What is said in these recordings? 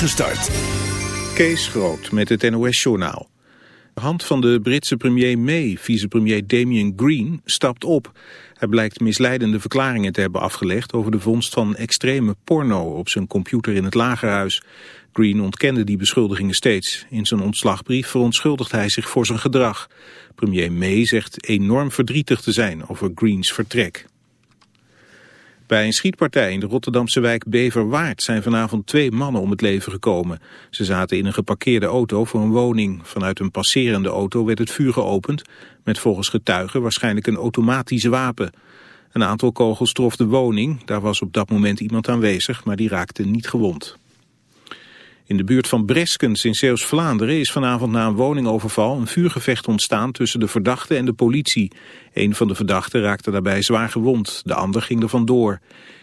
Gestart. Kees Groot met het NOS-journaal. De hand van de Britse premier May, vicepremier Damien Green, stapt op. Hij blijkt misleidende verklaringen te hebben afgelegd over de vondst van extreme porno op zijn computer in het lagerhuis. Green ontkende die beschuldigingen steeds. In zijn ontslagbrief verontschuldigt hij zich voor zijn gedrag. Premier May zegt enorm verdrietig te zijn over Greens vertrek. Bij een schietpartij in de Rotterdamse wijk Beverwaard zijn vanavond twee mannen om het leven gekomen. Ze zaten in een geparkeerde auto voor een woning. Vanuit een passerende auto werd het vuur geopend, met volgens getuigen waarschijnlijk een automatisch wapen. Een aantal kogels trof de woning, daar was op dat moment iemand aanwezig, maar die raakte niet gewond. In de buurt van Breskens in Zeeuws-Vlaanderen is vanavond na een woningoverval een vuurgevecht ontstaan tussen de verdachte en de politie. Een van de verdachten raakte daarbij zwaar gewond, de ander ging er vandoor.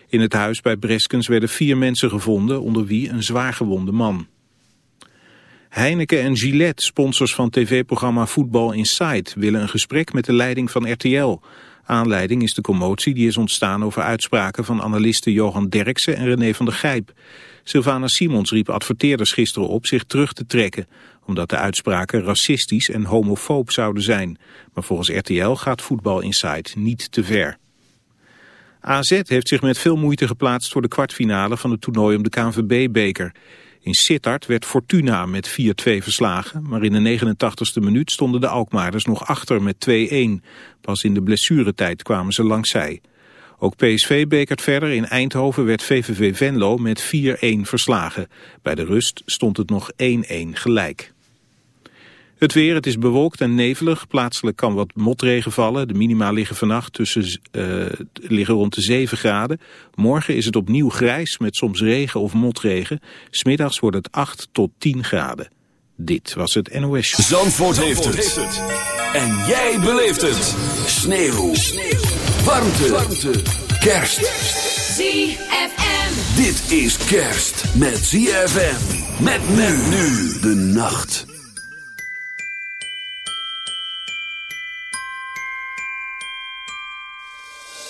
In het huis bij Breskens werden vier mensen gevonden, onder wie een zwaar gewonde man. Heineken en Gillette, sponsors van tv-programma Voetbal Inside, willen een gesprek met de leiding van RTL. Aanleiding is de commotie die is ontstaan over uitspraken van analisten Johan Derksen en René van der Gijp. Sylvana Simons riep adverteerders gisteren op zich terug te trekken, omdat de uitspraken racistisch en homofoob zouden zijn. Maar volgens RTL gaat Voetbal Insight niet te ver. AZ heeft zich met veel moeite geplaatst voor de kwartfinale van het toernooi om de KNVB-beker. In Sittard werd Fortuna met 4-2 verslagen, maar in de 89ste minuut stonden de Alkmaarders nog achter met 2-1. Pas in de blessuretijd kwamen ze langs zij. Ook PSV bekert verder. In Eindhoven werd VVV Venlo met 4-1 verslagen. Bij de rust stond het nog 1-1 gelijk. Het weer, het is bewolkt en nevelig. Plaatselijk kan wat motregen vallen. De minima liggen vannacht tussen, uh, liggen rond de 7 graden. Morgen is het opnieuw grijs met soms regen of motregen. Smiddags wordt het 8 tot 10 graden. Dit was het NOS Show. Zandvoort, heeft, het. En jij beleeft het. Sneeuw. Sneeuw. Warmte. Warmte. Kerst. ZFM. Dit is kerst met ZFM. Met men nu de nacht.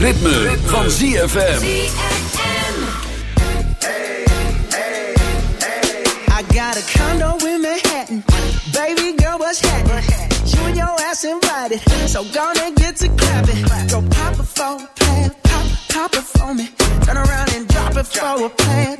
Het ritme, van ZFM. I got a condo in Manhattan. Baby girl, what's happening? You and your ass invited. So gonna get to clapping. Go pop a plan. Pop, pop it for me. Turn around and drop it for a plan.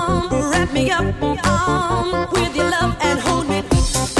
arm, wrap me up, arm with your love and hold me.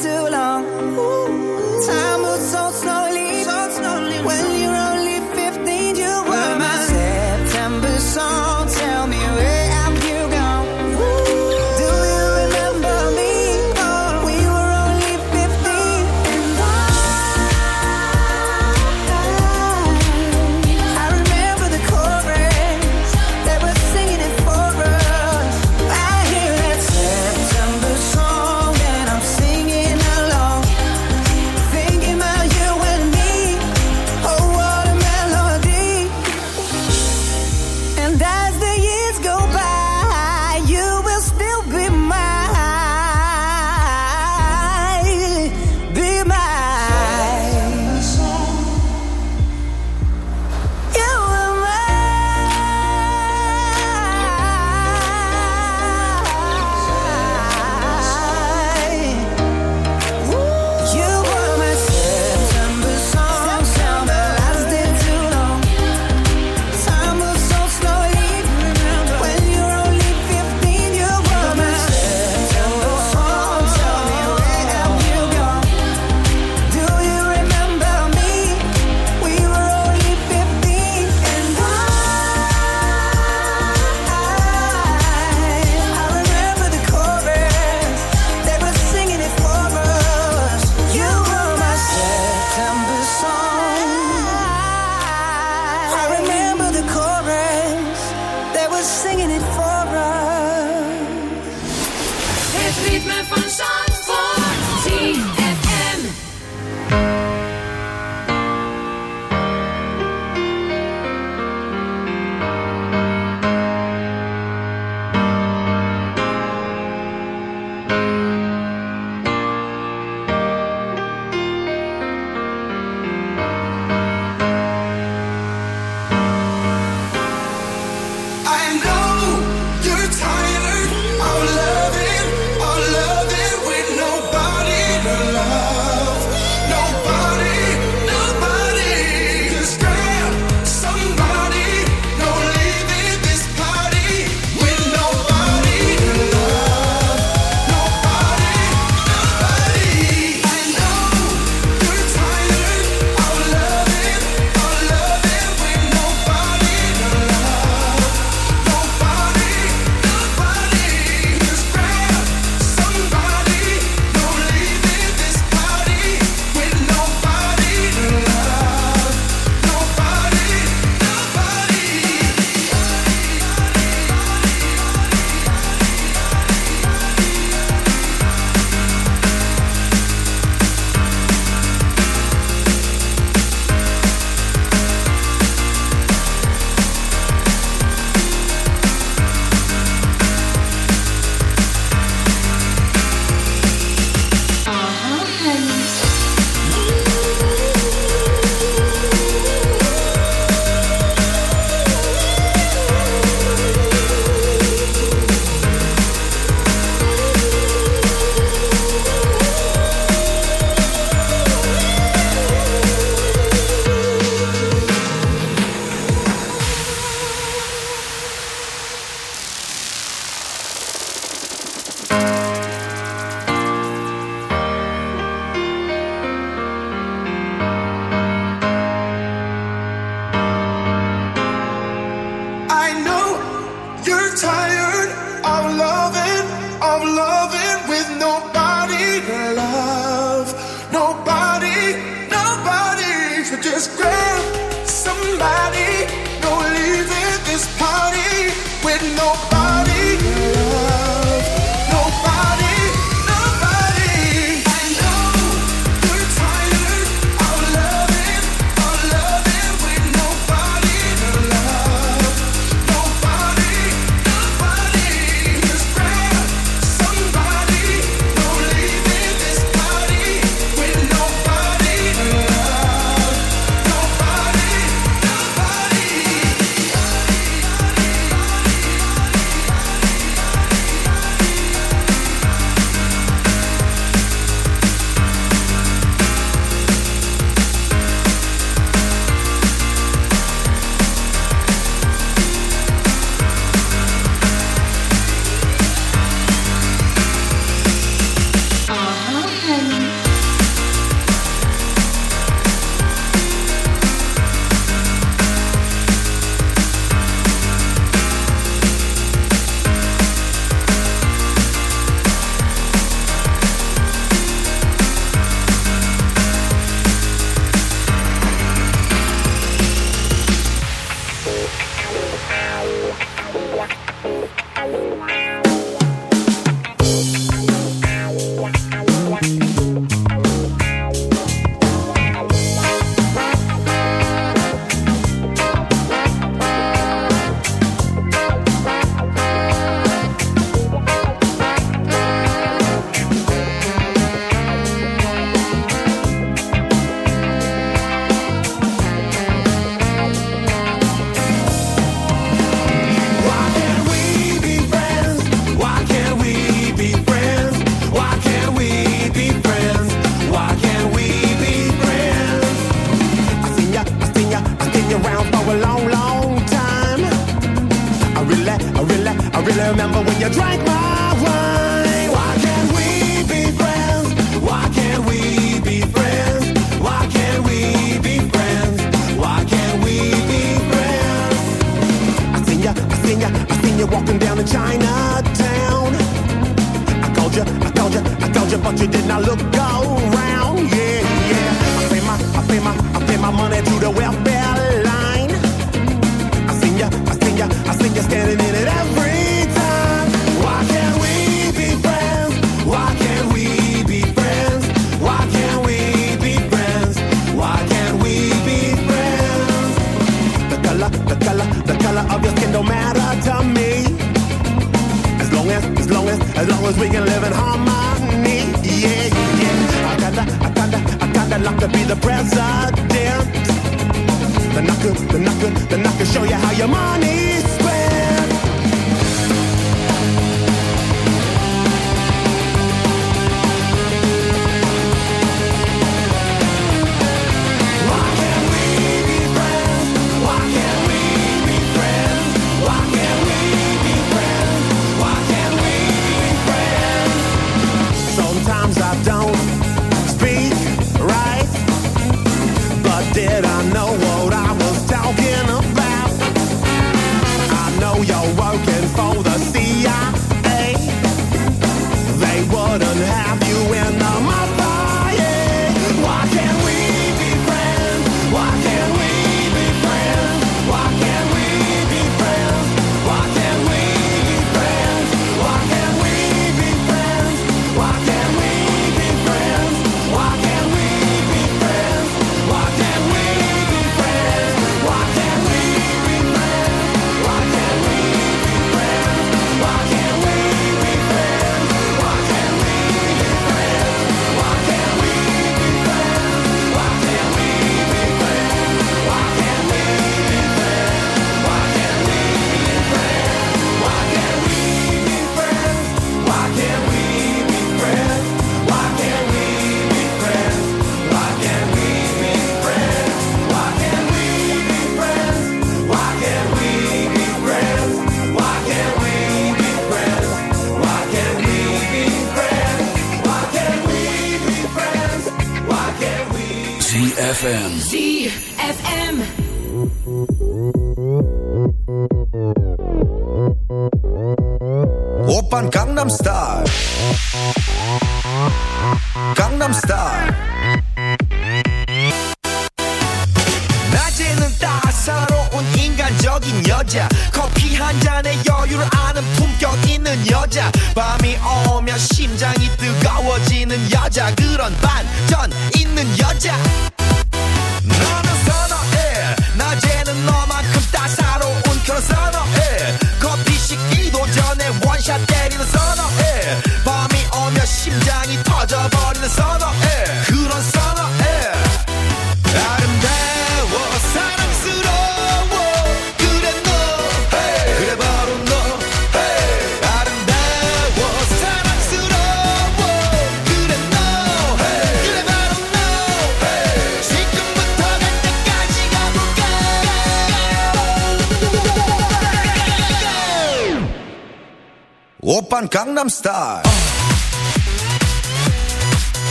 Open Gangnam Star.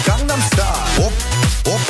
Gangnam Star. Op, op.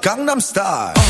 강남스타일